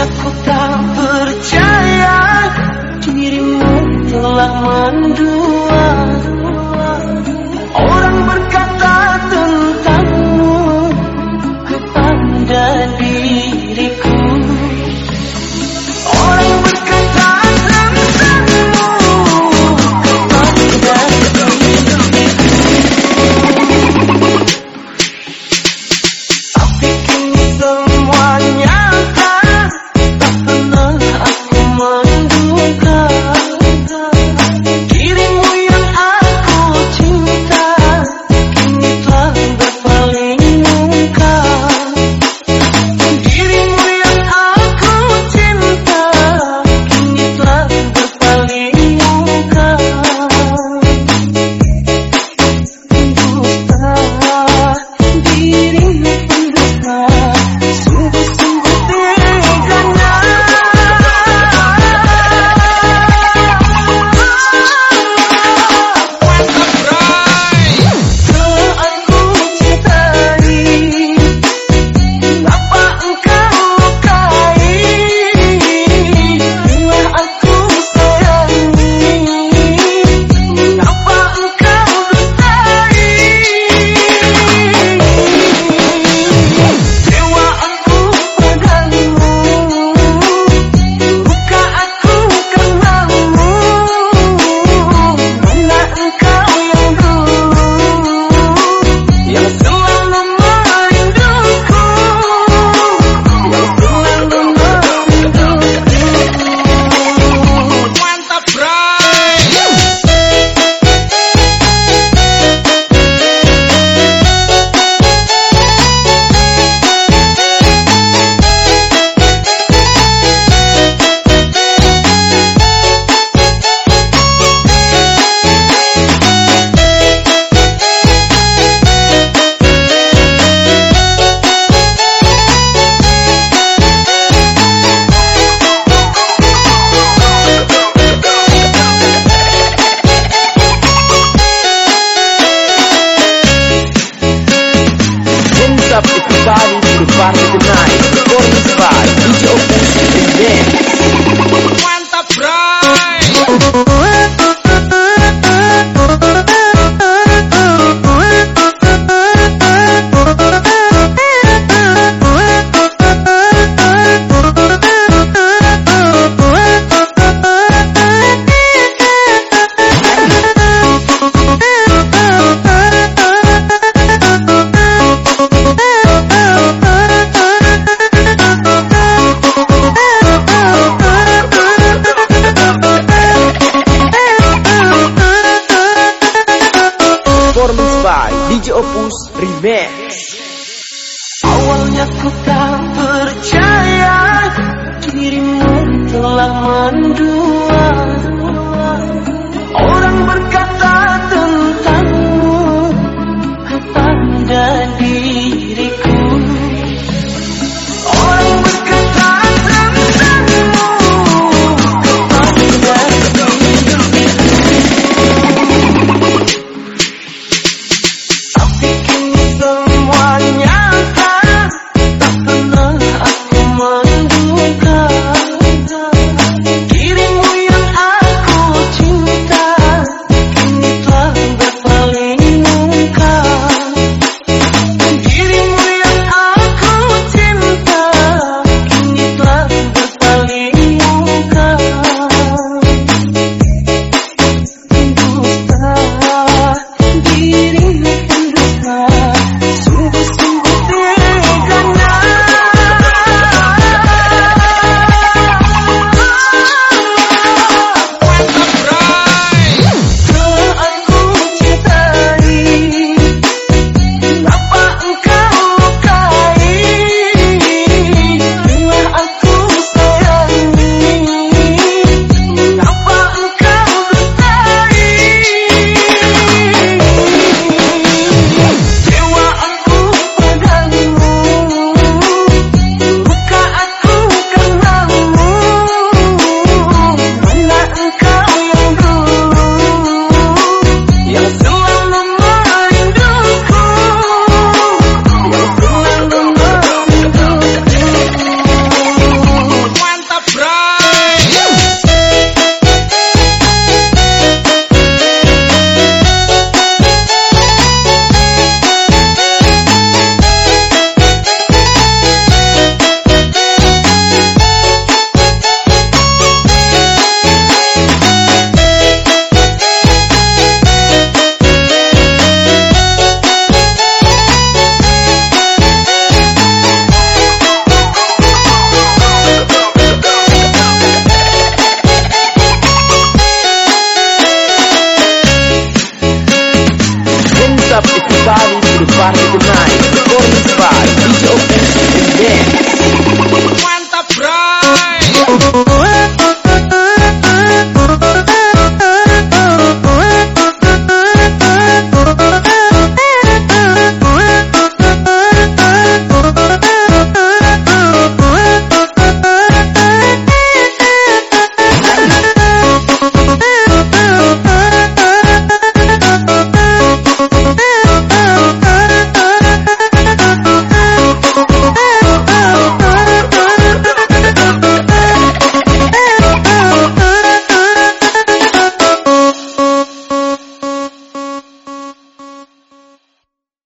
Aku ku tak percaya Dirimu telah mendua. Awalnya ku tak percaya dirimu telah mendua. Orang berkata